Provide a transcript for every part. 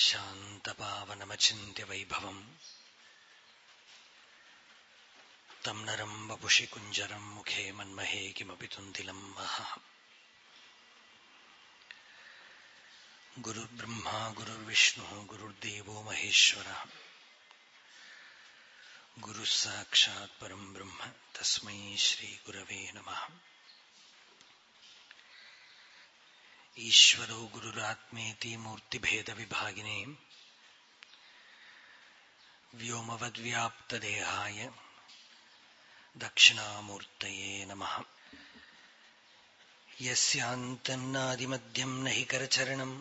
शान्तपावनमचिन्त्यवैभवम् तम् नरम् वपुषि कुञ्जरम् मुखे मन्महे किमपि तुन्तिलम् महः गुरुर्ब्रह्मा, गुरुर्विष्णुः, गुरुर्देवो महेश्वरः। गुरुः साक्षात् परम् ब्रह्म। तस्मै श्रीगुरवे नमः। ईश्वरो गुरुरात्मेति मूर्तिभेदविभागिने व्योमवद्व्याप्तदेहाय दक्षिणामूर्तये नमः यस्यान्तन्नादिमध्यम् न हि करचरणम्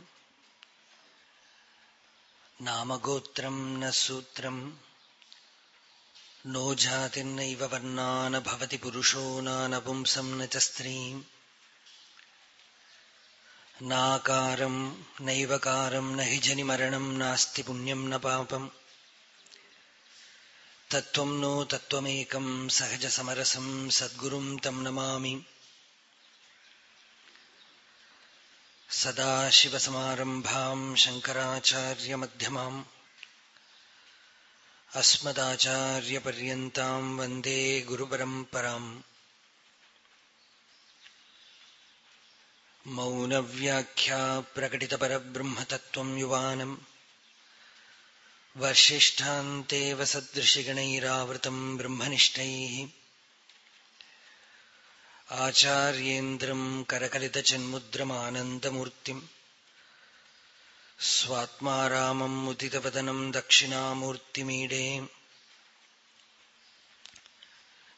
नामगोत्रम् न सूत्रम् नो जातिर्नैव वर्णा न भवति पुरुषो नानपुंसम् न च स्त्रीम् नाकारम् नैवकारम् न हि जनिमरणम् नास्ति पुण्यम् न पापम्। तत्त्वम् नो तत्त्वमेकम् सहजसमरसम् सद्गुरुम् तम् नमामि। सदाशिवसमारम्भाम् शङ्कराचार्यमध्यमाम् अस्मदाचार्यपर्यन्ताम् वंदे गुरुपरम्पराम्। മൗനവ്യാഖ്യാ പ്രകടിതപരബ്രഹ്മതത്വം യുവാനം വർഷിഷ്ടാന്തേവസദൃശിഗണൈരാവൃതം ബ്രഹ്മനിഷ്ഠൈ ആചാര്യേന്ദ്രം കരകലിതചന്മുദ്രമാനന്ദമൂർത്തിം സ്വാത്മാരാമം മുദിതവദനം ദക്ഷിണാമൂർത്തിമീഡേ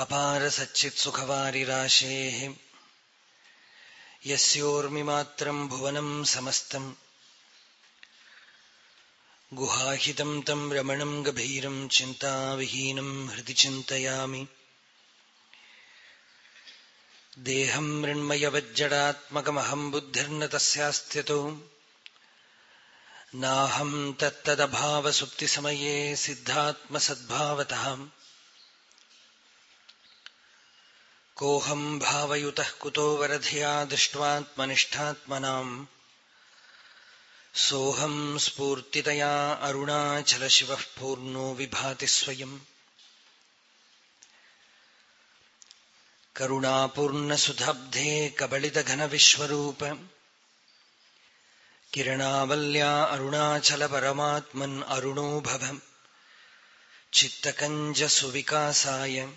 അപാര സച്ചിത് സുഖവാരിരാശേഃ യോർമിമാത്രം ഭുവനം സമസ്തം. ഗുഹാഹിതം തം രമണം ഗഭീരം ചിന്താവിഹീനം ഹൃദി ചിന്തയാമി. ദേഹം മൃണ്മയവജ്ജടാത്മകമഹം ബുദ്ധിർന്ന തസ്യാസ്ത്യതോ നാഹം തത്തദഭാവസുപ്തിസമയേ സിദ്ധാത്മസദ്ഭാവതാം कोऽहम् भावयुतः कुतो वरधिया दृष्ट्वात्मनिष्ठात्मनाम्। सोऽहम् स्फूर्तितया अरुणाचलशिवः पूर्णो विभाति स्वयम्। करुणापूर्णसुधाब्धे कबलितघनविश्वरूप। किरणावल्या अरुणाचलपरमात्मन् अरुणो भव। चित्तकञ्जसुविकासाय।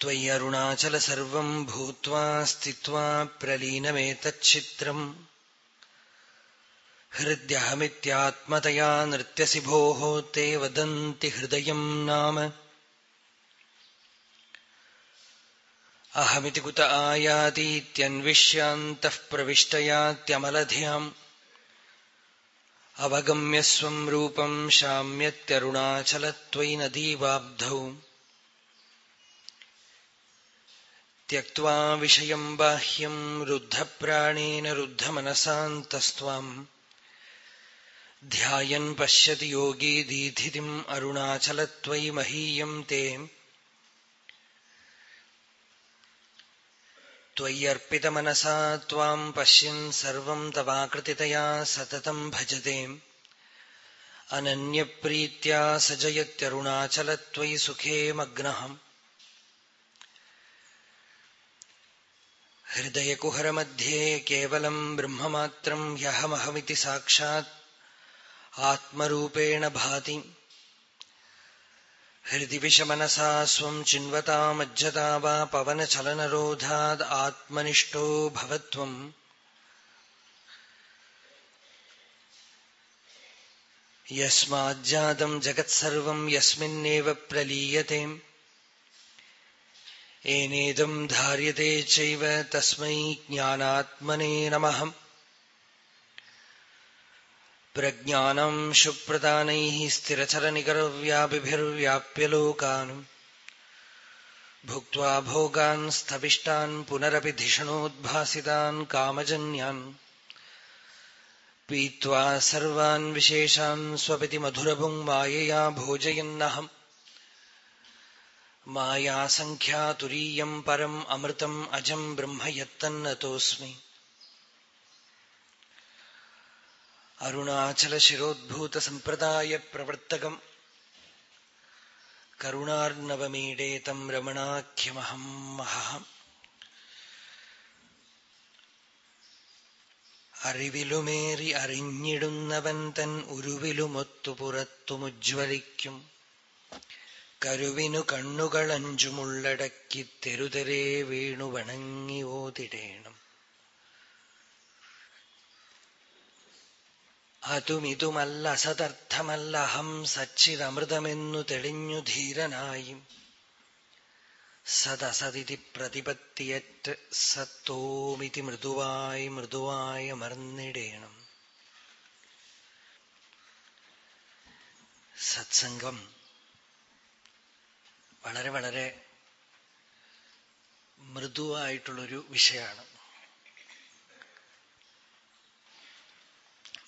त्वयि अरुणाचल सर्वम् भूत्वा स्थित्वा प्रलीनमेतच्चित्रम् हृद्यहमित्यात्मतया नृत्यसि भोः ते वदन्ति हृदयम् नाम। अहमिति कुत आयातीत्यन्विष्यान्तः प्रविष्टयात्यमलधियाम्। अवगम्य स्वम् रूपम् शाम्यत्यरुणाचलत्वयि त्यक्त्वा विषयम् बाह्यम् रुद्धप्राणेन रुद्धमनसान्तस्त्वाम् ध्यायन् पश्यति योगी दीधितिम् अरुणाचलत्वयि महीयम् ते त्वय्यर्पितमनसा त्वाम् पश्यन् सर्वम् तवाकृतितया सततम् भजते अनन्यप्रीत्या स जयत्यरुणाचलत्वयि सुखे मग्नः हृदयकुहरमध्ये केवलम् ब्रह्ममात्रम् ह्यहमहमिति साक्षात् आत्मरूपेण भाति। हृदि विषमनसा स्वम् चिन्वतामज्जता वा पवनचलनरोधाद् आत्मनिष्ठो भवत्वम्। यस्माज्जातम् जगत्सर्वम् प्रलीयते। एनेदम् धार्यते चैव तस्मै ज्ञानात्मने नमः। प्रज्ञानम् शुप्रदानैः स्थिरचरनिकरव्यापिभिर्व्याप्य लोकान्। भुक्त्वा भोगान् स्थविष्टान् पुनरपि धिषणोद्भासितान् कामजन्यान्। पीत्वा सर्वान् विशेषान् മായാസംഖ്യാതുരീയം പരം അമൃതം അജം ബ്രഹ്മയത്തന്നതോസ്മി അരുണാചല ശിരോദ്ഭൂത സമ്പ്രദായ പ്രവർത്തകം കരുണാർണവമീഡേതം രമണാഖ്യമഹം മഹഹം. അറിവിലുമേറി അറിഞ്ഞിടുന്നവൻ തൻ ഉരുവിലുമൊത്തു പുറത്തുമുജ്വലിക്കും. കരുവിനു കണ്ണുകളഞ്ചുമുള്ളടക്കി തെരുതെരേ വീണു വണങ്ങി ഓതിടേണം. അതുമിതുമല്ല അസതർത്ഥമല്ല അഹം സച്ചിതമൃതമെന്നു തെളിഞ്ഞു ധീരനായും. സദസതിഥി പ്രതിപത്തിയറ്റ് സത്തോമിതി മൃദുവായി മൃദുവായി അമർന്നിടേണം സത്സംഗം വളരെ വളരെ മൃദുവായിട്ടുള്ളൊരു വിഷയമാണ്.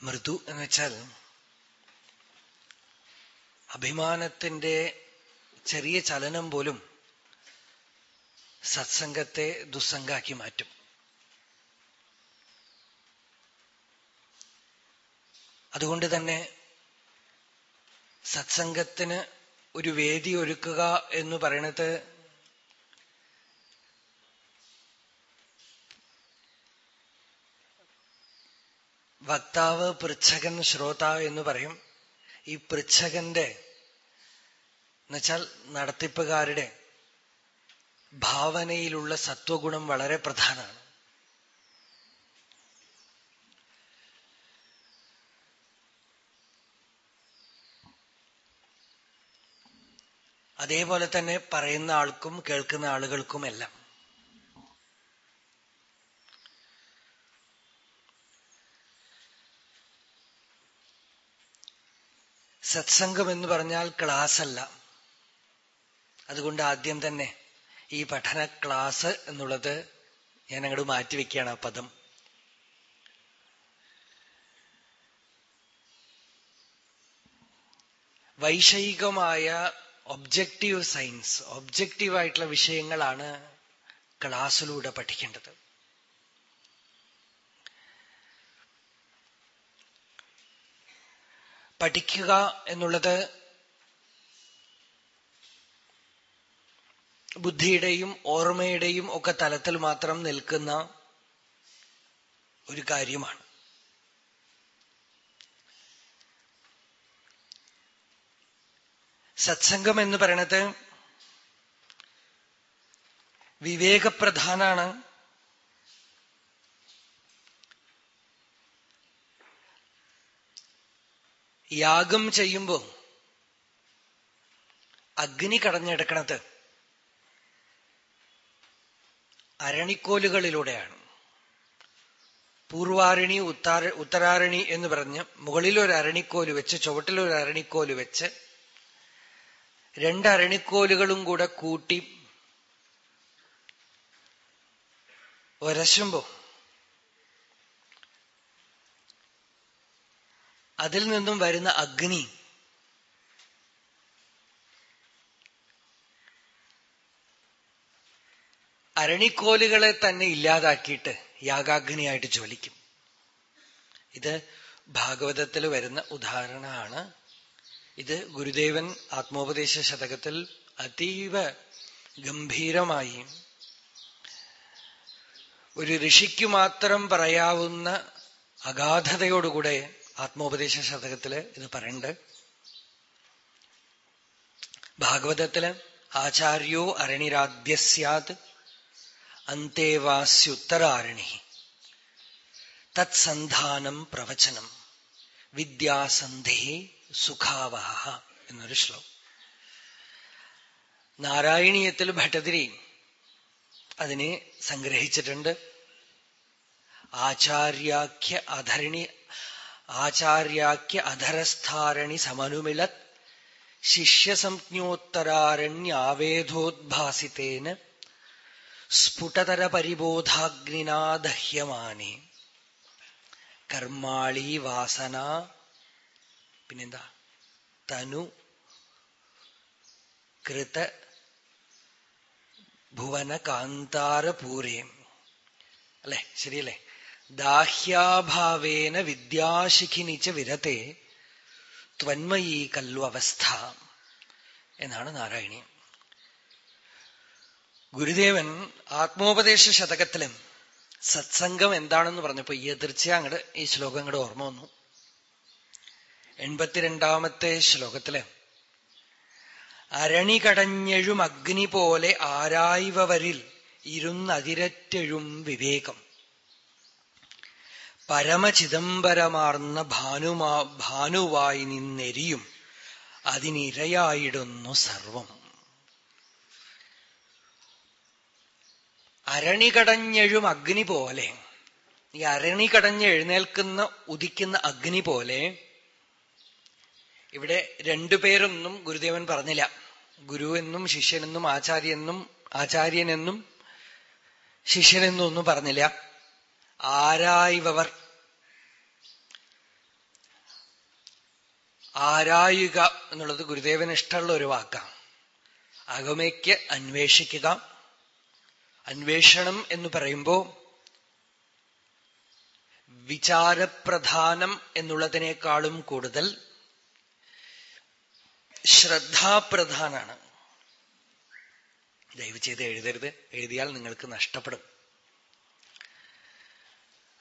മൃദു എന്ന് വെച്ചാൽ അഭിമാനത്തിന്റെ ചെറിയ ചലനം പോലും സത്സംഗത്തെ ദുസ്സംഗാക്കി മാറ്റും. അതുകൊണ്ട് തന്നെ സത്സംഗത്തിന് ഒരു വേദി ഒരുക്കുക എന്ന് പറയണത് വക്താവ് പൃച്ഛകൻ ശ്രോതാവ് എന്ന് പറയും. ഈ പൃച്ഛകന്റെ എന്നുവെച്ചാൽ നടത്തിപ്പുകാരുടെ ഭാവനയിലുള്ള സത്വഗുണം വളരെ പ്രധാനമാണ്. അതേപോലെ തന്നെ പറയുന്ന ആൾക്കും കേൾക്കുന്ന ആളുകൾക്കും എല്ലാം. സത്സംഗം എന്ന് പറഞ്ഞാൽ ക്ലാസ് അല്ല അതുകൊണ്ട് ആദ്യം തന്നെ ഈ പഠന ക്ലാസ് എന്നുള്ളത് ഞാൻ അങ്ങോട്ട് മാറ്റിവെക്കുകയാണ് ആ പദം. വൈഷയികമായ ഒബ്ജക്റ്റീവ് സയൻസ് ഒബ്ജക്റ്റീവ് ആയിട്ടുള്ള വിഷയങ്ങളാണ് ക്ലാസ്സിലൂടെ പഠിക്കേണ്ടത്. പഠിക്കുക എന്നുള്ളത് ബുദ്ധിയുടെയും ഓർമ്മയുടെയും ഒക്കെ തലത്തിൽ മാത്രം നിൽക്കുന്ന ഒരു കാര്യമാണ്. സത്സംഗം എന്ന് പറയണത് വിവേകപ്രധാനാണ്. യാഗം ചെയ്യുമ്പോൾ അഗ്നി കടഞ്ഞെടുക്കണത് അരണിക്കോലുകളിലൂടെയാണ്. പൂർവാരണി ഉത്താര ഉത്തരാരണി എന്ന് പറഞ്ഞ് മുകളിലൊരു അരണിക്കോൽ വെച്ച് ചുവട്ടിലൊരു അരണിക്കോൽ വെച്ച് രണ്ട് അരണിക്കോലുകളും കൂടെ കൂട്ടി ഒരശുമ്പോ. അതിൽ നിന്നും വരുന്ന അഗ്നി. അരണിക്കോലുകളെ തന്നെ ഇല്ലാതാക്കിയിട്ട് യാഗാഗ്നിയായിട്ട് ജ്വലിക്കും. ഇത് ഭാഗവതത്തിൽ വരുന്ന ഉദാഹരണമാണ്. ഇത് ഗുരുദേവൻ ആത്മോപദേശ ശതകത്തിൽ അതീവ ഗംഭീരമായി ഒരു ഋഷിക്ക് മാത്രം പറയാവുന്ന അഗാധതയോടുകൂടെ ആത്മോപദേശ ശതകത്തിൽ ഇത് പറയണ്ട്. ഭാഗവതത്തിൽ ആചാര്യോ അരണിരാദ്യ സാത് അന്തേവാസ്യുത്തരാരണി തത്സന്ധാനം പ്രവചനം വിദ്യാസന്ധേ സുഖാവഹ എന്നൊരു ശ്ലോകം. നാരായണീയത്തിൽ ഭട്ടതിരി അതിനെ സംഗ്രഹിച്ചിട്ടുണ്ട്. ആചാര്യാഖ്യ അധരണി ആചാര്യാക്യ അധരസ്ഥാരണി സമനുമിളത് ശിഷ്യസംജ്ഞോത്തരാരണ്യാവേദോദ്ഭാസിതേന സ്ഫുടതര പരിബോധാഗ്നിനാ ദഹ്യമാനേ കർമാളി വാസന പിന്നെന്താ? തനു കൃത ഭുവന കാന്താരപൂരേം അല്ലെ? ശരിയല്ലേ? ദാഹ്യാഭാവേന വിദ്യാശിഖിനിച്ച വിരത്തെ ത്വന്മയീ കല്ലു അവസ്ഥ എന്നാണ് നാരായണീയം. ഗുരുദേവൻ ആത്മോപദേശ ശതകത്തിലും സത്സംഗം എന്താണെന്ന് പറഞ്ഞപ്പോ എതിർച്ച അങ്ങോട്ട് ഈ ശ്ലോകം അങ്ങോട്ട് ഓർമ്മ വന്നു. എൺപത്തിരണ്ടാമത്തെ ശ്ലോകത്തിൽ. അരണി കടഞ്ഞെഴും അഗ്നി പോലെ ആരായ്വരിൽ ഇരുന്നതിരറ്റെഴും വിവേകം. പരമചിദംബരമാർന്ന ഭാനുമാ ഭാനുവായി നിന്നെരിയും അതിനിരയായിടുന്നു സർവം. അരണി കടഞ്ഞെഴും അഗ്നി പോലെ ഈ അരണി കടഞ്ഞ് എഴുന്നേൽക്കുന്ന ഉദിക്കുന്ന അഗ്നി പോലെ ഇവിടെ രണ്ടുപേരൊന്നും ഗുരുദേവൻ പറഞ്ഞില്ല. ഗുരു എന്നും ശിഷ്യനെന്നും ആചാര്യനെന്നും ആചാര്യനെന്നും ശിഷ്യനെന്നും ഒന്നും പറഞ്ഞില്ല. ആരായവർ ആരായുക എന്നുള്ളത് ഗുരുദേവന് ഇഷ്ടമുള്ള ഒരു വാക്കാണ്. അകമയ്ക്ക് അന്വേഷിക്കുക. അന്വേഷണം എന്ന് പറയുമ്പോ വിചാരപ്രധാനം എന്നുള്ളതിനേക്കാളും കൂടുതൽ ശ്രദ്ധാപ്രധാനാണ്. ദയവ് ചെയ്ത് എഴുതരുത്. എഴുതിയാൽ നിങ്ങൾക്ക് നഷ്ടപ്പെടും.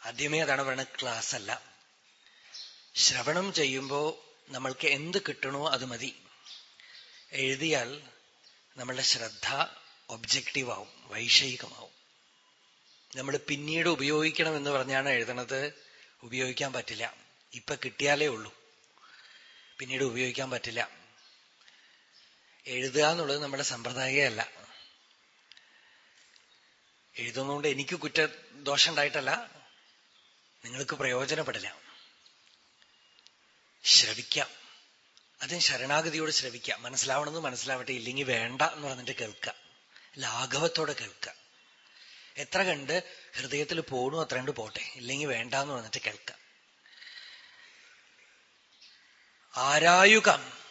ആദ്യമേ അതാണ് പറയുന്നത് ക്ലാസ് അല്ല ശ്രവണം ചെയ്യുമ്പോൾ നമ്മൾക്ക് എന്ത് കിട്ടണോ അത് മതി. എഴുതിയാൽ നമ്മളുടെ ശ്രദ്ധ ഒബ്ജക്റ്റീവ് ആവും വൈഷയികമാവും. നമ്മൾ പിന്നീട് ഉപയോഗിക്കണം എന്ന് പറഞ്ഞാണ് എഴുതണത്. ഉപയോഗിക്കാൻ പറ്റില്ല. ഇപ്പൊ കിട്ടിയാലേ ഉള്ളൂ. പിന്നീട് ഉപയോഗിക്കാൻ പറ്റില്ല. എഴുതുക എന്നുള്ളത് നമ്മുടെ സമ്പ്രദായമല്ല എഴുതുന്നതുകൊണ്ട് എനിക്ക് കുറ്റ ദോഷം ഉണ്ടായിട്ടല്ല നിങ്ങൾക്ക് പ്രയോജനപ്പെടില്ല. ശ്രവിക്കാം. അതിന് ശരണാഗതിയോട് ശ്രവിക്കാം മനസ്സിലാവണമെന്ന് മനസ്സിലാവട്ടെ. ഇല്ലെങ്കിൽ വേണ്ട എന്ന് പറഞ്ഞിട്ട് കേൾക്കുക. ലാഘവത്തോടെ കേൾക്കുക. എത്ര കണ്ട് ഹൃദയത്തിൽ പോണു അത്ര കണ്ട് പോട്ടെ. ഇല്ലെങ്കിൽ വേണ്ട എന്ന് പറഞ്ഞിട്ട് കേൾക്കുക. ആരായുകം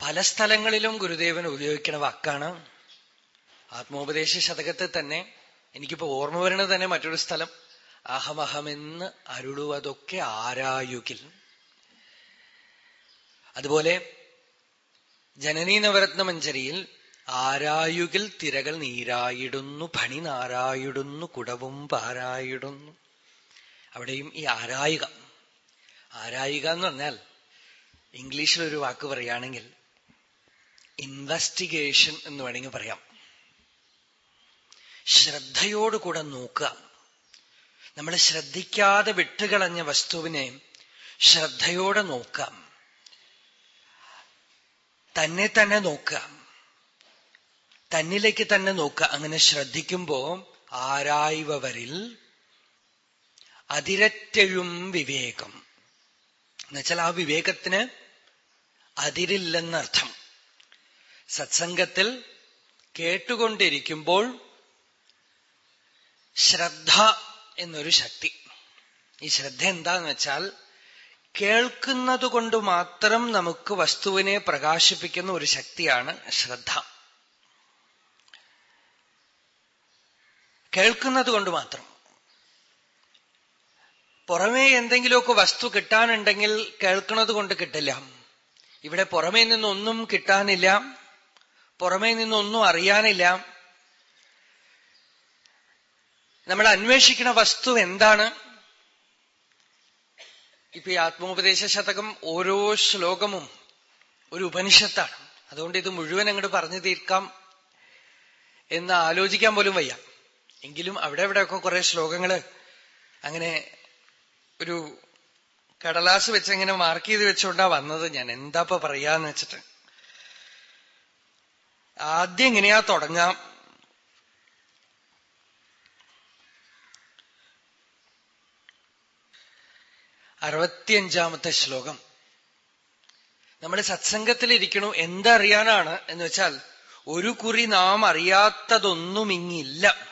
പല സ്ഥലങ്ങളിലും ഗുരുദേവൻ ഉപയോഗിക്കുന്ന വാക്കാണ് ആത്മോപദേശ ശതകത്തിൽ തന്നെ എനിക്കിപ്പോ ഓർമ്മ വരുന്നത് തന്നെ മറ്റൊരു സ്ഥലം അഹമഹമെന്ന് അരുളുവതൊക്കെ ആരായുകിൽ. അതുപോലെ ജനനീ നവരത്ന മഞ്ചരിയിൽ ആരായുകിൽ തിരകൾ നീരായിടുന്നു ഭണി നാരായിടുന്നു കുടവും പാരായിടുന്നു. അവിടെയും ഈ ആരായുക. ആരായുക എന്ന് പറഞ്ഞാൽ ഇംഗ്ലീഷിൽ ഒരു വാക്ക് പറയുകയാണെങ്കിൽ ഇൻവെസ്റ്റിഗേഷൻ എന്ന് വേണമെങ്കിൽ പറയാം. ശ്രദ്ധയോടുകൂടെ നോക്കുക. നമ്മൾ ശ്രദ്ധിക്കാതെ വിട്ടുകളഞ്ഞ വസ്തുവിനെ ശ്രദ്ധയോടെ നോക്കാം തന്നെ തന്നെ നോക്കുക. തന്നിലേക്ക് തന്നെ നോക്കുക. അങ്ങനെ ശ്രദ്ധിക്കുമ്പോ ആരായവരിൽ അതിരറ്റഴും വിവേകം. എന്നുവെച്ചാൽ ആ വിവേകത്തിന് അതിരില്ലെന്നർത്ഥം. സത്സംഗത്തിൽ കേട്ടുകൊണ്ടിരിക്കുമ്പോൾ ശ്രദ്ധ എന്നൊരു ശക്തി. ഈ ശ്രദ്ധ എന്താന്ന് വെച്ചാൽ കേൾക്കുന്നത് കൊണ്ട് മാത്രം നമുക്ക് വസ്തുവിനെ പ്രകാശിപ്പിക്കുന്ന ഒരു ശക്തിയാണ് ശ്രദ്ധ. കേൾക്കുന്നത് കൊണ്ട് മാത്രം. പുറമേ എന്തെങ്കിലുമൊക്കെ വസ്തു കിട്ടാനുണ്ടെങ്കിൽ കേൾക്കുന്നത് കൊണ്ട് കിട്ടില്ല. ഇവിടെ പുറമേ നിന്നൊന്നും കിട്ടാനില്ല. പുറമേ നിന്നൊന്നും അറിയാനില്ല. നമ്മൾ അന്വേഷിക്കുന്ന വസ്തു എന്താണ്? ഇപ്പൊ ഈ ആത്മോപദേശ ശതകം ഓരോ ശ്ലോകമും ഒരു ഉപനിഷത്താണ്. അതുകൊണ്ട് ഇത് മുഴുവൻ അങ്ങോട്ട് പറഞ്ഞു തീർക്കാം എന്ന് ആലോചിക്കാൻ പോലും വയ്യ. എങ്കിലും അവിടെ എവിടെയൊക്കെ കുറെ ശ്ലോകങ്ങൾ അങ്ങനെ ഒരു കടലാസ് വെച്ച് ഇങ്ങനെ മാർക്ക് ചെയ്ത് വെച്ചുകൊണ്ടാ വന്നത് ഞാൻ. എന്താപ്പ പറയാന്ന് വെച്ചിട്ട്? ആദ്യം എങ്ങനെയാ തുടങ്ങാം? അറുപത്തിയഞ്ചാമത്തെ ശ്ലോകം. നമ്മൾ സത്സംഗത്തിൽ സത്സംഗത്തിലിരിക്കണു എന്തറിയാനാണ് എന്ന് വെച്ചാൽ ഒരു കുറി നാം അറിയാത്തതൊന്നും ഇങ്ങില്ല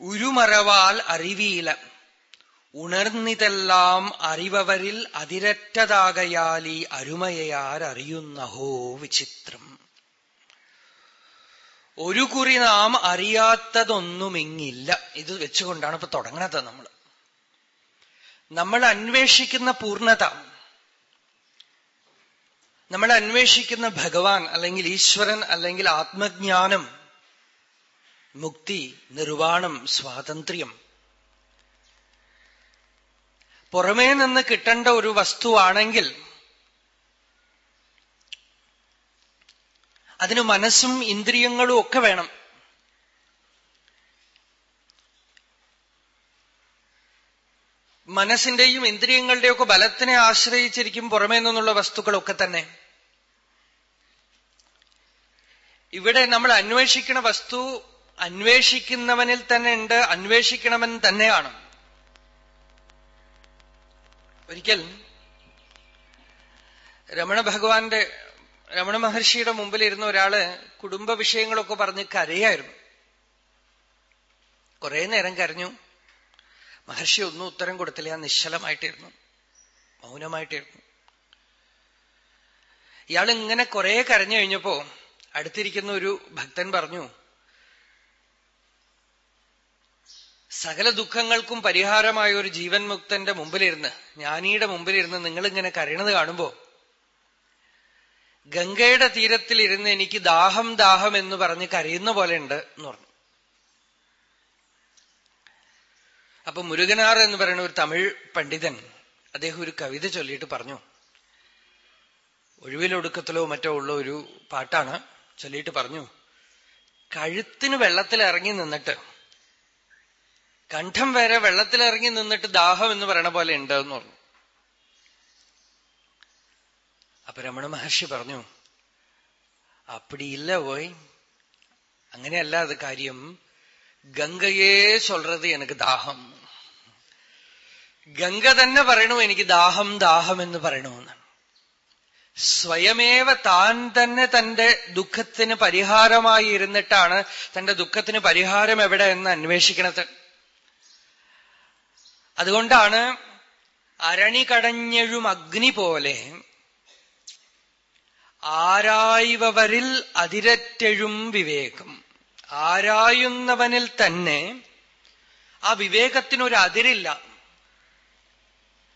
ഉരുമറവാൽ അറിവീല ഉണർന്നിതെല്ലാം അറിവവരിൽ ഈ അരുമയാർ അറിയുന്നഹോ വിചിത്രം. ഒരു കുറി നാം അറിയാത്തതൊന്നുമിങ്ങില്ല. ഇത് വെച്ചുകൊണ്ടാണ് ഇപ്പൊ തുടങ്ങണത് നമ്മൾ നമ്മൾ അന്വേഷിക്കുന്ന പൂർണത. നമ്മൾ അന്വേഷിക്കുന്ന ഭഗവാൻ അല്ലെങ്കിൽ ഈശ്വരൻ അല്ലെങ്കിൽ ആത്മജ്ഞാനം മുക്തി നിർവാണം സ്വാതന്ത്ര്യം പുറമേ നിന്ന് കിട്ടേണ്ട ഒരു വസ്തുവാണെങ്കിൽ അതിന് മനസ്സും ഇന്ദ്രിയങ്ങളും ഒക്കെ വേണം. മനസ്സിന്റെയും ഇന്ദ്രിയങ്ങളുടെയൊക്കെ ബലത്തിനെ ആശ്രയിച്ചിരിക്കും പുറമേ നിന്നുള്ള വസ്തുക്കളൊക്കെ തന്നെ. ഇവിടെ നമ്മൾ അന്വേഷിക്കുന്ന വസ്തു അന്വേഷിക്കുന്നവനിൽ തന്നെ ഉണ്ട് അന്വേഷിക്കണമെന്ന് തന്നെയാണ്. ഒരിക്കൽ രമണ ഭഗവാന്റെ രമണ മഹർഷിയുടെ മുമ്പിൽ ഇരുന്ന ഒരാൾ കുടുംബ വിഷയങ്ങളൊക്കെ പറഞ്ഞ് കരയായിരുന്നു. കുറെ നേരം കരഞ്ഞു. മഹർഷി ഒന്നും ഉത്തരം കൊടുത്തില്ല. നിശ്ചലമായിട്ടിരുന്നു. മൗനമായിട്ടിരുന്നു. ഇയാൾ ഇങ്ങനെ കുറെ കരഞ്ഞു കഴിഞ്ഞപ്പോ അടുത്തിരിക്കുന്ന ഒരു ഭക്തൻ പറഞ്ഞു സകല ദുഃഖങ്ങൾക്കും പരിഹാരമായ ഒരു ജീവൻ മുക്തന്റെ മുമ്പിലിരുന്ന് ജ്ഞാനിയുടെ മുമ്പിലിരുന്ന് നിങ്ങളിങ്ങനെ കരയണത് കാണുമ്പോ ഗംഗയുടെ തീരത്തിലിരുന്ന് എനിക്ക് ദാഹം ദാഹം എന്ന് പറഞ്ഞ് കരയുന്ന പോലെ ഉണ്ട് എന്ന് പറഞ്ഞു. അപ്പൊ മുരുകനാർ എന്ന് പറയുന്ന ഒരു തമിഴ് പണ്ഡിതൻ അദ്ദേഹം ഒരു കവിത ചൊല്ലിയിട്ട് പറഞ്ഞു. ഒഴിവിലൊടുക്കത്തിലോ മറ്റോ ഉള്ള ഒരു പാട്ടാണ് ചൊല്ലിയിട്ട് പറഞ്ഞു. കഴുത്തിന് വെള്ളത്തിൽ ഇറങ്ങി നിന്നിട്ട് കണ്ഠം വരെ വെള്ളത്തിലിറങ്ങി നിന്നിട്ട് ദാഹം എന്ന് പറയണ പോലെ ഉണ്ട് എന്ന് പറഞ്ഞു. അപ്പൊ രമണ മഹർഷി പറഞ്ഞു അപ്പടിയില്ല പോയി. അങ്ങനെയല്ല അത് കാര്യം. ഗംഗയെ ചൊല്ലത് എനിക്ക് ദാഹം. ഗംഗ തന്നെ പറയണു എനിക്ക് ദാഹം ദാഹം എന്ന് പറയണമെന്ന് സ്വയമേവ താൻ തന്നെ തന്റെ ദുഃഖത്തിന് പരിഹാരമായി ഇരുന്നിട്ടാണ് തന്റെ ദുഃഖത്തിന് പരിഹാരം എവിടെ എന്ന് അന്വേഷിക്കണത്. അതുകൊണ്ടാണ് അരണി കടഞ്ഞഴും അഗ്നി പോലെ ആരായവരിൽ അതിരറ്റഴും വിവേകം. ആരായുന്നവനിൽ തന്നെ ആ വിവേകത്തിനൊരു അതിരില്ല.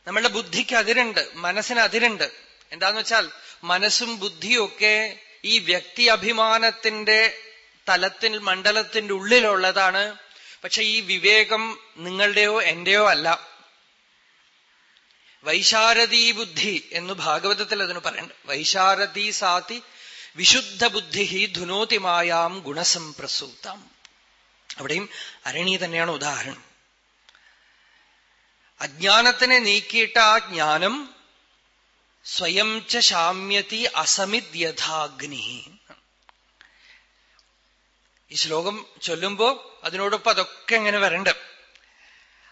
നമ്മളുടെ ബുദ്ധിക്ക് അതിരുണ്ട് മനസ്സിന് അതിരുണ്ട്. എന്താന്ന് വെച്ചാൽ മനസ്സും ബുദ്ധിയൊക്കെ ഈ വ്യക്തി അഭിമാനത്തിന്റെ തലത്തിൽ മണ്ഡലത്തിന്റെ ഉള്ളിലുള്ളതാണ് പക്ഷെ ഈ വിവേകം നിങ്ങളുടെയോ എന്റെയോ അല്ല. വൈശാരദീ ബുദ്ധി എന്ന് ഭാഗവതത്തിൽ അതിന് പറയണ്ട വൈശാരദീ സാതി വിശുദ്ധ ബുദ്ധി ധുനോതിമായാം ഗുണസംപ്രസൂതം അവിടെയും അരണി തന്നെയാണ് ഉദാഹരണം. അജ്ഞാനത്തിനെ നീക്കിയിട്ട് ആ ജ്ഞാനം സ്വയം ച ശാമ്യതി അസമിത് യഥാഗ്നി ഈ ശ്ലോകം ചൊല്ലുമ്പോ അതിനോടൊപ്പം അതൊക്കെ എങ്ങനെ വരണ്ട്.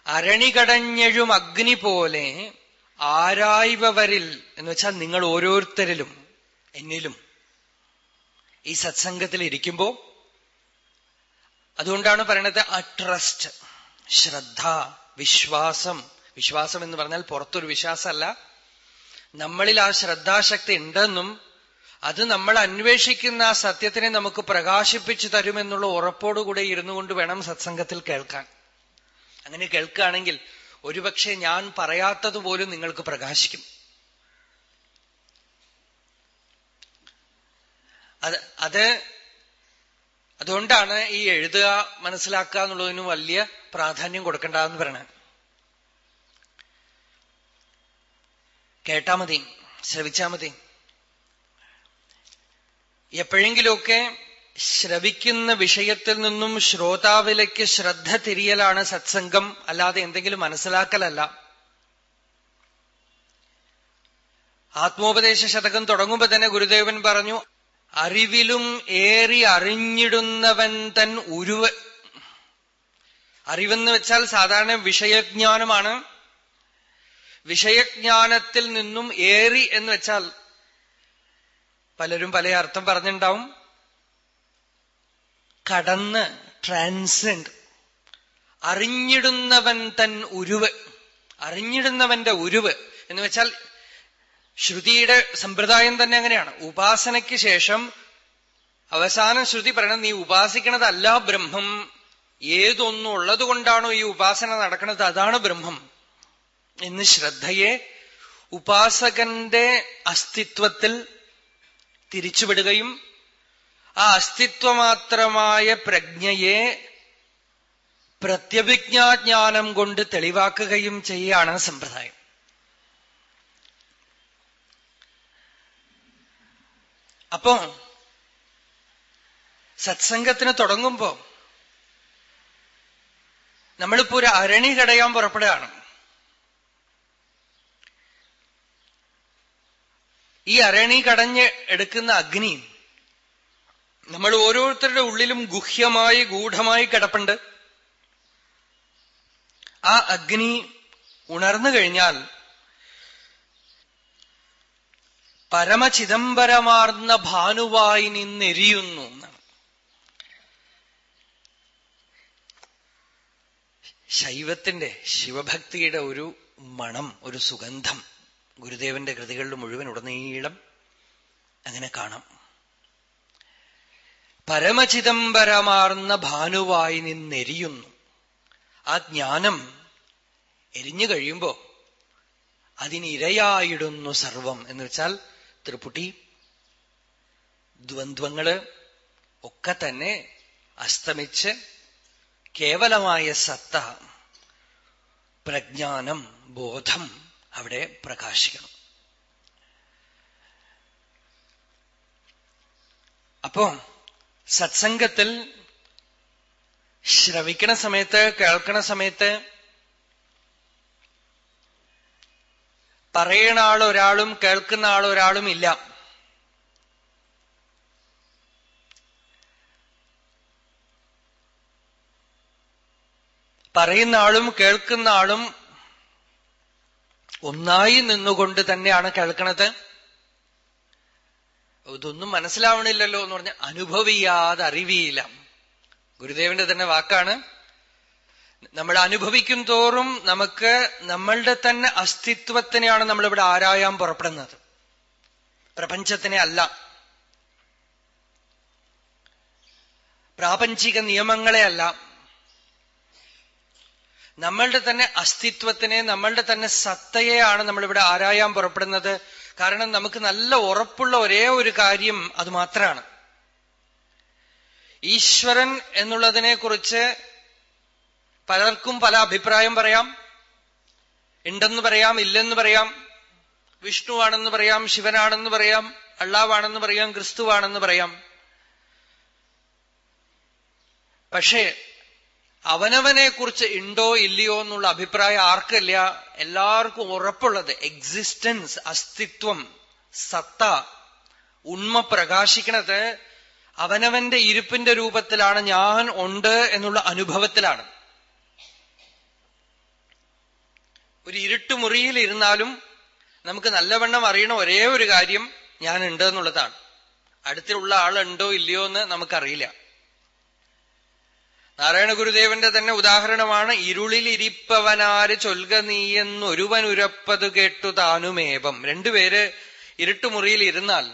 അരണികടഞ്ഞഴും അഗ്നി പോലെ ആരായവരിൽ എന്ന് വെച്ചാൽ നിങ്ങൾ ഓരോരുത്തരിലും എന്നിലും ഈ സത്സംഗത്തിൽ ഇരിക്കുമ്പോ അതുകൊണ്ടാണ് പറയണത് ആ ട്രസ്റ്റ് ശ്രദ്ധ വിശ്വാസം. വിശ്വാസം എന്ന് പറഞ്ഞാൽ പുറത്തൊരു വിശ്വാസമല്ല. നമ്മളിൽ ആ ശ്രദ്ധാശക്തി ഉണ്ടെന്നും അത് നമ്മൾ അന്വേഷിക്കുന്ന ആ സത്യത്തിനെ നമുക്ക് പ്രകാശിപ്പിച്ചു തരുമെന്നുള്ള ഉറപ്പോടുകൂടെ ഇരുന്നു കൊണ്ട് വേണം സത്സംഗത്തിൽ കേൾക്കാൻ. അങ്ങനെ കേൾക്കുകയാണെങ്കിൽ ഒരുപക്ഷെ ഞാൻ പറയാത്തതുപോലും നിങ്ങൾക്ക് പ്രകാശിക്കും. അത് അത് അതുകൊണ്ടാണ് ഈ എഴുതുക മനസ്സിലാക്കുക എന്നുള്ളതിനും വലിയ പ്രാധാന്യം കൊടുക്കേണ്ടതെന്ന് പറയണത്. കേട്ടാ മതി ശ്രവിച്ചാ മതി. എപ്പോഴെങ്കിലുമൊക്കെ ശ്രവിക്കുന്ന വിഷയത്തിൽ നിന്നും ശ്രോതാവിലേക്ക് ശ്രദ്ധ തിരിയലാണ് സത്സംഗം. അല്ലാതെ എന്തെങ്കിലും മനസ്സിലാക്കലല്ല. ആത്മോപദേശ ശതകം തുടങ്ങുമ്പോ തന്നെ ഗുരുദേവൻ പറഞ്ഞു അറിവിലും ഏറി അറിഞ്ഞിടുന്നവൻ തൻ ഉരുവ അറിവെന്ന് വെച്ചാൽ സാധാരണ വിഷയജ്ഞാനമാണ്. വിഷയജ്ഞാനത്തിൽ നിന്നും ഏറി എന്ന് വെച്ചാൽ പലരും പല അർത്ഥം പറഞ്ഞിട്ടുണ്ടാവും കടന്ന് ട്രാൻസെൻഡ് അറിഞ്ഞിടുന്നവൻ തൻ ഉരുവ്. അറിഞ്ഞിടുന്നവന്റെ ഉരുവ് എന്ന് വെച്ചാൽ ശ്രുതിയുടെ സമ്പ്രദായം തന്നെ അങ്ങനെയാണ്. ഉപാസനയ്ക്ക് ശേഷം അവസാനം ശ്രുതി പറയണം നീ ഉപാസിക്കണതല്ല ബ്രഹ്മം. ഏതൊന്നും ഉള്ളത് കൊണ്ടാണോ ഈ ഉപാസന നടക്കുന്നത് അതാണ് ബ്രഹ്മം. എന്ന് ശ്രദ്ധയെ ഉപാസകന്റെ അസ്തിത്വത്തിൽ തിരിച്ചുവിടുകയും ആ അസ്തിത്വമാത്രമായ പ്രജ്ഞയെ പ്രത്യഭിജ്ഞാജ്ഞാനം കൊണ്ട് തെളിവാക്കുകയും ചെയ്യാണ് സമ്പ്രദായം. അപ്പോ സത്സംഗത്തിന് തുടങ്ങുമ്പോ നമ്മളിപ്പോ ഒരു അരണി കടയാൻ പുറപ്പെടുകയാണ്. ഈ അരണി കടഞ്ഞ് എടുക്കുന്ന അഗ്നി നമ്മൾ ഓരോരുത്തരുടെ ഉള്ളിലും ഗുഹ്യമായി ഗൂഢമായി കിടപ്പുണ്ട്. ആ അഗ്നി ഉണർന്നു കഴിഞ്ഞാൽ പരമചിദംബരമാർന്ന ഭാനുവായി നിന്നെരിയുന്നു എന്നാണ്. ശൈവത്തിന്റെ ശിവഭക്തിയുടെ ഒരു മണം ഒരു സുഗന്ധം ഗുരുദേവന്റെ കൃതികളിൽ മുഴുവൻ ഉടനീളം അങ്ങനെ കാണാം. പരമചിദംബരമാർന്ന ഭാനുവായി നിന്നെരിയുന്നു. ആ ജ്ഞാനം എരിഞ്ഞു കഴിയുമ്പോ അതിനിരയായിടുന്നു സർവം എന്ന് വെച്ചാൽ ത്രിപുട്ടി ദ്വന്ദ്വങ്ങൾ ഒക്കെ തന്നെ അസ്തമിച്ച് കേവലമായ സത്ത പ്രജ്ഞാനം ബോധം അവിടെ പ്രകാശിക്കണം. അപ്പോ സത്സംഗത്തിൽ ശ്രവിക്കണ സമയത്ത് കേൾക്കണ സമയത്ത് പറയണ ആളൊരാളും കേൾക്കുന്ന ആളൊരാളും ഇല്ല. പറയുന്ന ആളും കേൾക്കുന്ന ആളും ഒന്നായി നിന്നുകൊണ്ട് തന്നെയാണ് കേൾക്കണത്. ഇതൊന്നും മനസ്സിലാവണില്ലല്ലോ എന്ന് പറഞ്ഞ അനുഭവിയാതെ അറിവിയില്ല. ഗുരുദേവന്റെ തന്നെ വാക്കാണ്. നമ്മൾ അനുഭവിക്കും തോറും നമുക്ക് നമ്മളുടെ തന്നെ അസ്തിത്വത്തിനെയാണ് നമ്മളിവിടെ ആരായാൻ പുറപ്പെടുന്നത്. പ്രപഞ്ചത്തിനെ അല്ല. പ്രാപഞ്ചിക നിയമങ്ങളെ അല്ല. നമ്മളുടെ തന്നെ അസ്തിത്വത്തിനെ നമ്മളുടെ തന്നെ സത്തയെയാണ് നമ്മളിവിടെ ആരായാൻ പുറപ്പെടുന്നത്. കാരണം നമുക്ക് നല്ല ഉറപ്പുള്ള ഒരേ ഒരു കാര്യം അത് മാത്രമാണ്. ഈശ്വരൻ എന്നുള്ളതിനെ കുറിച്ച് പലർക്കും പല അഭിപ്രായം പറയാം. ഉണ്ടെന്ന് പറയാം ഇല്ലെന്ന് പറയാം. വിഷ്ണുവാണെന്ന് പറയാം ശിവനാണെന്ന് പറയാം അള്ളാവാണെന്ന് പറയാം ക്രിസ്തുവാണെന്ന് പറയാം. പക്ഷേ അവനവനെ കുറിച്ച് ഉണ്ടോ ഇല്ലയോ എന്നുള്ള അഭിപ്രായം ആർക്കല്ല എല്ലാവർക്കും ഉറപ്പുള്ളത്. എക്സിസ്റ്റൻസ് അസ്തിത്വം സത്ത ഉണ്മ പ്രകാശിക്കണത് അവനവന്റെ ഇരുപ്പിന്റെ രൂപത്തിലാണ് ഞാൻ ഉണ്ട് എന്നുള്ള അനുഭവത്തിലാണ്. ഒരു ഇരുട്ടുമുറിയിൽ ഇരുന്നാലും നമുക്ക് നല്ലവണ്ണം അറിയണ ഒരേ ഒരു കാര്യം ഞാൻ ഉണ്ട് എന്നുള്ളതാണ്. അടുത്തുള്ള ആളുണ്ടോ ഇല്ലയോ എന്ന് നമുക്കറിയില്ല. നാരായണ ഗുരുദേവന്റെ തന്നെ ഉദാഹരണമാണ് ഇരുളിലിരിപ്പവനാര് ചൊൽക നീയെന്നൊരുവൻ ഉരപ്പത് കേട്ടു താനുമേപം. രണ്ടുപേര് ഇരുട്ടുമുറിയിൽ ഇരുന്നാൽ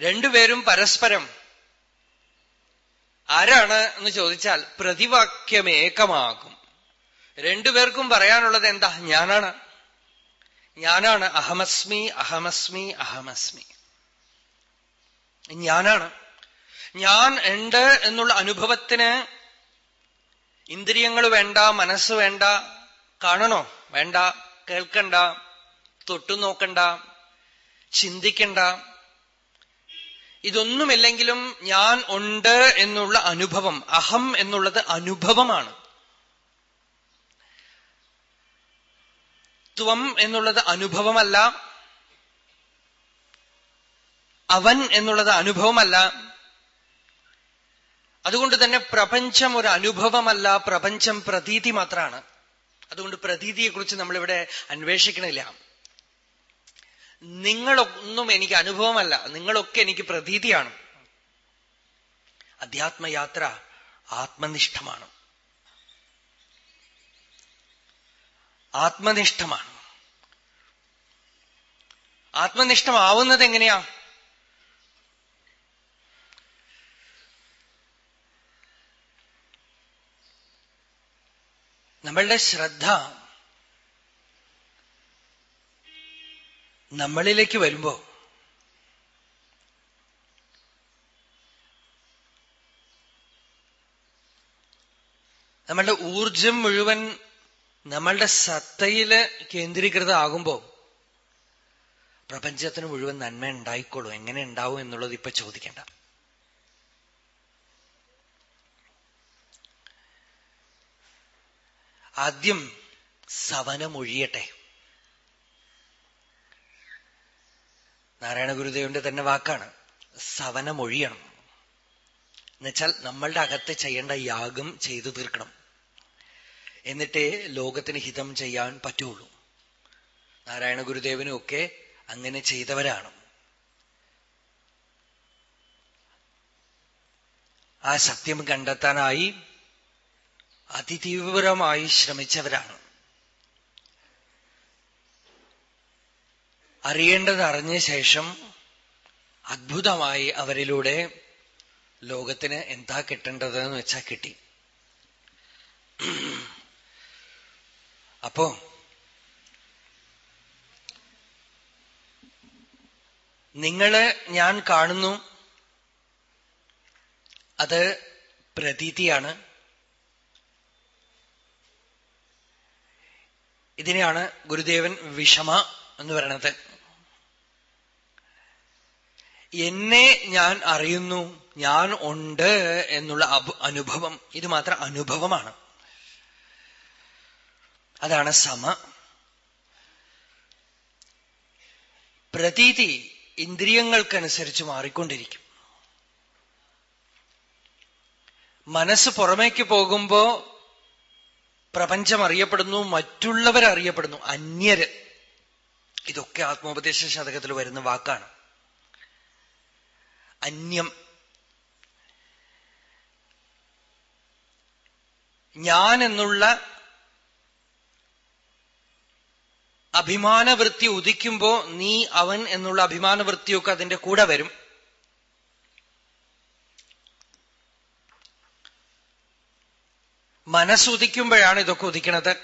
രണ്ടുപേരും പരസ്പരം ആരാണ് എന്ന് ചോദിച്ചാൽ പ്രതിവാക്യമേകമാകും. രണ്ടുപേർക്കും പറയാനുള്ളത് എന്താ? ഞാനാണ്. ഞാനാണ്. അഹമസ്മി അഹമസ്മി അഹമസ്മി. ഞാനാണ്. ഞാൻ ഉണ്ട് എന്നുള്ള അനുഭവത്തിന് ഇന്ദ്രിയങ്ങൾ വേണ്ട മനസ്സ് വേണ്ട കാണണോ? വേണ്ട കേൾക്കണ്ട തൊട്ടു നോക്കണ്ട ചിന്തിക്കണ്ട. ഇതൊന്നുമില്ലെങ്കിലും ഞാൻ ഉണ്ട് എന്നുള്ള അനുഭവം അഹം എന്നുള്ളത് അനുഭവമാണ്. ത്വം എന്നുള്ളത് അനുഭവമല്ല. അവൻ എന്നുള്ളത് അനുഭവമല്ല. അതുകൊണ്ട് തന്നെ പ്രപഞ്ചം ഒരു അനുഭവമല്ല പ്രപഞ്ചം പ്രതീതി മാത്രമാണ്. അതുകൊണ്ട് പ്രതീതിയെക്കുറിച്ച് നമ്മളിവിടെ അന്വേഷിക്കണില്ല. നിങ്ങളൊന്നും എനിക്ക് അനുഭവമല്ല നിങ്ങളൊക്കെ എനിക്ക് പ്രതീതിയാണ്. അധ്യാത്മയാത്ര ആത്മനിഷ്ഠമാണ്. ആത്മനിഷ്ഠമാണ്. ആത്മനിഷ്ഠമാവുന്നത് എങ്ങനെയാ? നമ്മളുടെ ശ്രദ്ധ നമ്മളിലേക്ക് വരുമ്പോ നമ്മളുടെ ഊർജം മുഴുവൻ നമ്മളുടെ സത്തയിൽ കേന്ദ്രീകൃതമാകുമ്പോ പ്രപഞ്ചത്തിന് മുഴുവൻ നന്മ ഉണ്ടായിക്കോളൂ. എങ്ങനെ ഉണ്ടാവും എന്നുള്ളത് ഇപ്പൊ ചോദിക്കണ്ട. ആദ്യം സവനമൊഴിയട്ടെ. നാരായണ ഗുരുദേവന്റെ തന്നെ വാക്കാണ്. സവനമൊഴിയണം. എന്നുവെച്ചാൽ നമ്മളുടെ അകത്ത് ചെയ്യേണ്ട യാഗം ചെയ്തു തീർക്കണം. എന്നിട്ടേ ലോകത്തിന് ഹിതം ചെയ്യാൻ പറ്റുള്ളൂ. നാരായണ ഗുരുദേവനും ഒക്കെ അങ്ങനെ ചെയ്തവരാണ്. ആ സത്യം കണ്ടെത്താനായി അതിതീവ്രമായി ശ്രമിച്ചവരാണ്. അറിയേണ്ടത് അറിഞ്ഞ ശേഷം അത്ഭുതമായി അവരിലൂടെ ലോകത്തിന് എന്താ കിട്ടേണ്ടത് എന്ന് വെച്ചാൽ കിട്ടി. അപ്പോ നിങ്ങൾ ഞാൻ കാണുന്നു. അത് പ്രതീതിയാണ്. ഇതിനെയാണ് ഗുരുദേവൻ വിഷമ എന്ന് പറയണത്. എന്നെ ഞാൻ അറിയുന്നു ഞാൻ ഉണ്ട് എന്നുള്ള അനുഭവം ഇത് മാത്രം അനുഭവമാണ്. അതാണ് സമ. പ്രതീതി ഇന്ദ്രിയങ്ങൾക്കനുസരിച്ച് മാറിക്കൊണ്ടിരിക്കും. മനസ്സ് പുറമേക്ക് പോകുമ്പോ പ്രപഞ്ചം അറിയപ്പെടുന്നു മറ്റുള്ളവർ അറിയപ്പെടുന്നു അന്യര്. ഇതൊക്കെ ആത്മോപദേശ ശതകത്തിൽ വരുന്ന വാക്കാണ്. അന്യം. ഞാൻ എന്നുള്ള അഭിമാനവൃത്തി ഉദിക്കുമ്പോ നീ അവൻ എന്നുള്ള അഭിമാനവൃത്തിയൊക്കെ അതിന്റെ കൂടെ വരും. മനസ്സുദിക്കുമ്പോഴാണ് ഇതൊക്കെ ഉദിക്കുന്നത്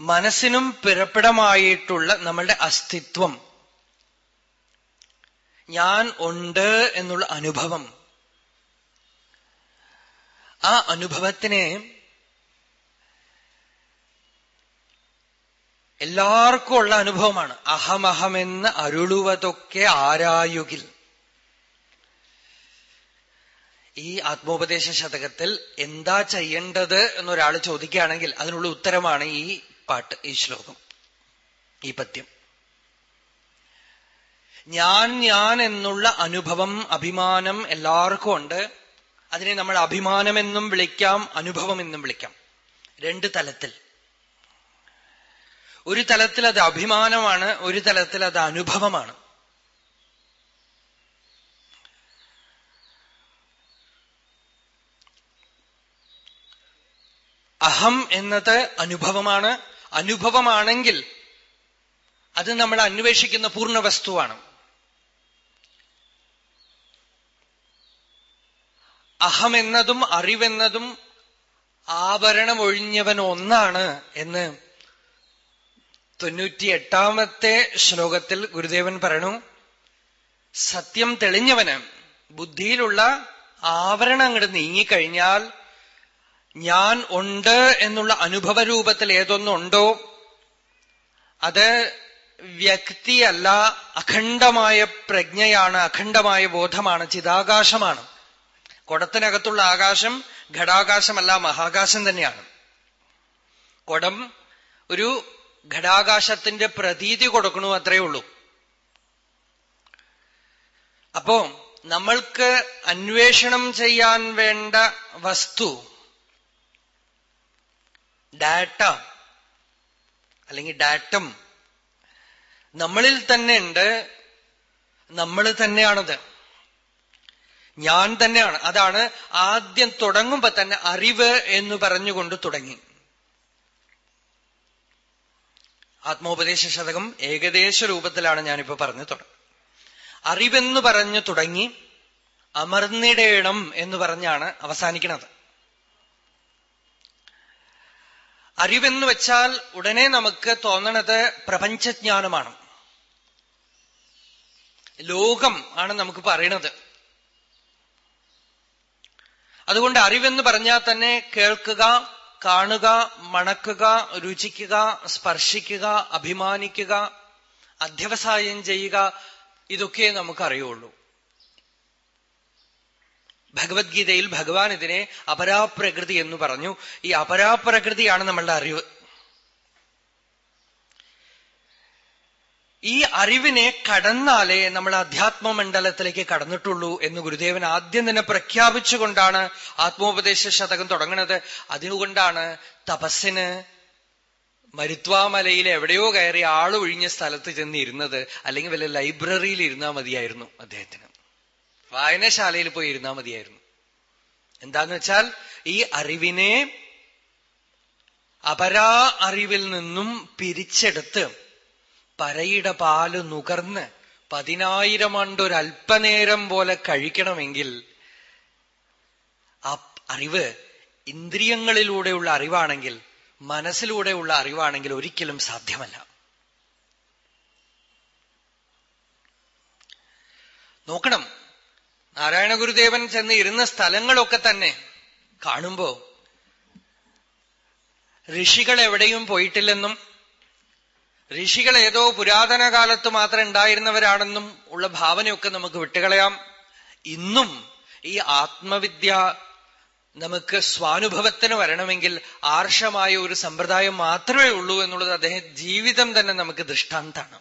മനസ്സിനും പിറപ്പിടമായിട്ടുള്ള നമ്മളുടെ അസ്തിത്വം. ഞാൻ ഉണ്ട് എന്നുള്ള അനുഭവം. ആ അനുഭവത്തിനെ എല്ലാവർക്കും ഉള്ള അനുഭവമാണ്. അഹമഹമെന്ന് അരുളുവതൊക്കെ ആരായുകിൽ. ഈ ആത്മോപദേശ ശതകത്തിൽ എന്താ ചെയ്യേണ്ടത് എന്നൊരാൾ ചോദിക്കുകയാണെങ്കിൽ അതിനുള്ള ഉത്തരമാണ് ഈ പാട്ട് ഈ ശ്ലോകം ഈ പദ്യം. ഞാൻ ഞാൻ എന്നുള്ള അനുഭവം അഭിമാനം എല്ലാവർക്കും ഉണ്ട്. അതിനെ നമ്മൾ അഭിമാനമെന്നും വിളിക്കാം അനുഭവം എന്നും വിളിക്കാം. രണ്ട് തലത്തിൽ. ഒരു തലത്തിൽ അത് അഭിമാനമാണ് ഒരു തലത്തിൽ അത് അനുഭവമാണ്. അഹം എന്നത് അനുഭവമാണ്. അനുഭവമാണെങ്കിൽ അത് നമ്മൾ അന്വേഷിക്കുന്ന പൂർണ വസ്തുവാണ്. അഹം എന്നതും അറിവെന്നതും ആവരണം ഒഴിഞ്ഞവൻ ഒന്നാണ് എന്ന് തൊണ്ണൂറ്റി എട്ടാമത്തെ ശ്ലോകത്തിൽ ഗുരുദേവൻ പറഞ്ഞു സത്യം തെളിഞ്ഞവന് ബുദ്ധിയിലുള്ള ആവരണം അങ്ങോട്ട് നീങ്ങിക്കഴിഞ്ഞാൽ ഞാൻ ഉണ്ട് എന്നുള്ള അനുഭവ രൂപത്തിൽ ഏതൊന്നുണ്ടോ അത് വ്യക്തിയല്ല അഖണ്ഡമായ പ്രജ്ഞയാണ് അഖണ്ഡമായ ബോധമാണ് ചിതാകാശമാണ്. കുടത്തിനകത്തുള്ള ആകാശം ഘടാകാശമല്ല മഹാകാശം തന്നെയാണ്. കുടം ഒരു ഘടാകാശത്തിന്റെ പ്രതീതി കൊടുക്കണു അത്രയേ ഉള്ളൂ. അപ്പോ നമ്മൾക്ക് അന്വേഷണം ചെയ്യാൻ വേണ്ട വസ്തു ഡാറ്റ അല്ലെങ്കിൽ ഡാറ്റം. നമ്മളിൽ തന്നെ ഉണ്ട് നമ്മൾ തന്നെയാണത്. ഞാൻ തന്നെയാണ്. അതാണ് ആദ്യം തുടങ്ങുമ്പോ തന്നെ അറിവ് എന്ന് പറഞ്ഞുകൊണ്ട് തുടങ്ങി. ആത്മോപദേശ ശതകം ഏകദേശ രൂപത്തിലാണ് ഞാനിപ്പോ പറഞ്ഞു തുടങ്ങി അറിവെന്ന് പറഞ്ഞു തുടങ്ങി അമർന്നിടേണം എന്ന് പറഞ്ഞാണ് അവസാനിക്കുന്നത് അറിവെന്ന് വെച്ചാൽ ഉടനെ നമുക്ക് തോന്നണത് പ്രപഞ്ചജ്ഞാനമാണ്. ലോകം ആണ് നമുക്ക് പറയണത്. അതുകൊണ്ട് അറിവെന്ന് പറഞ്ഞാൽ തന്നെ കേൾക്കുക കാണുക മണക്കുക രുചിക്കുക സ്പർശിക്കുക അഭിമാനിക്കുക അധ്യവസായം ചെയ്യുക ഇതൊക്കെ നമുക്കറിയുള്ളൂ. ഭഗവത്ഗീതയിൽ ഭഗവാൻ ഇതിനെ അപരാപ്രകൃതി എന്ന് പറഞ്ഞു. ഈ അപരാപ്രകൃതിയാണ് നമ്മളുടെ അറിവ്. ഈ അറിവിനെ കടന്നാലേ നമ്മൾ അധ്യാത്മ മണ്ഡലത്തിലേക്ക് കടന്നിട്ടുള്ളൂ എന്ന് ഗുരുദേവൻ ആദ്യം തന്നെ പ്രഖ്യാപിച്ചുകൊണ്ടാണ് ആത്മോപദേശ ശതകം തുടങ്ങുന്നത്. അതുകൊണ്ടാണ് തപസ്സിന് മരുത്വാമലയിൽ എവിടെയോ കയറി ആളൊഴിഞ്ഞ സ്ഥലത്ത് ചെന്നിരുന്നത്. അല്ലെങ്കിൽ വല്ല ലൈബ്രറിയിൽ ഇരുന്നാൽ മതിയായിരുന്നു അദ്ദേഹത്തിന്. വായനശാലയിൽ പോയി ഇരുന്നാൽ മതിയായിരുന്നു. എന്താന്ന് വെച്ചാൽ ഈ അറിവിനെ അപരാ അറിവിൽ നിന്നും പിരിച്ചെടുത്ത് പരയുടെ പാൽ നുകർന്ന് പതിനായിരം ആണ്ടൊരല്പനേരം പോലെ കഴിക്കണമെങ്കിൽ ആ അറിവ് ഇന്ദ്രിയങ്ങളിലൂടെയുള്ള അറിവാണെങ്കിൽ മനസ്സിലൂടെയുള്ള അറിവാണെങ്കിൽ ഒരിക്കലും സാധ്യമല്ല. നോക്കണം. നാരായണ ഗുരുദേവൻ ചെന്ന് ഇരുന്ന സ്ഥലങ്ങളൊക്കെ തന്നെ കാണുമ്പോ ഋഷികൾ എവിടെയും പോയിട്ടില്ലെന്നും ഋഷികൾ ഏതോ പുരാതന കാലത്ത് മാത്രം ഉണ്ടായിരുന്നവരാണെന്നും ഉള്ള ഭാവനയൊക്കെ നമുക്ക് വിട്ടുകളയാം. ഇന്നും ഈ ആത്മവിദ്യ നമുക്ക് സ്വാനുഭവത്തിന് വരണമെങ്കിൽ ആർഷമായ ഒരു സമ്പ്രദായം മാത്രമേ ഉള്ളൂ എന്നുള്ളത് അദ്ദേഹം ജീവിതം തന്നെ നമുക്ക് ദൃഷ്ടാന്താണ്.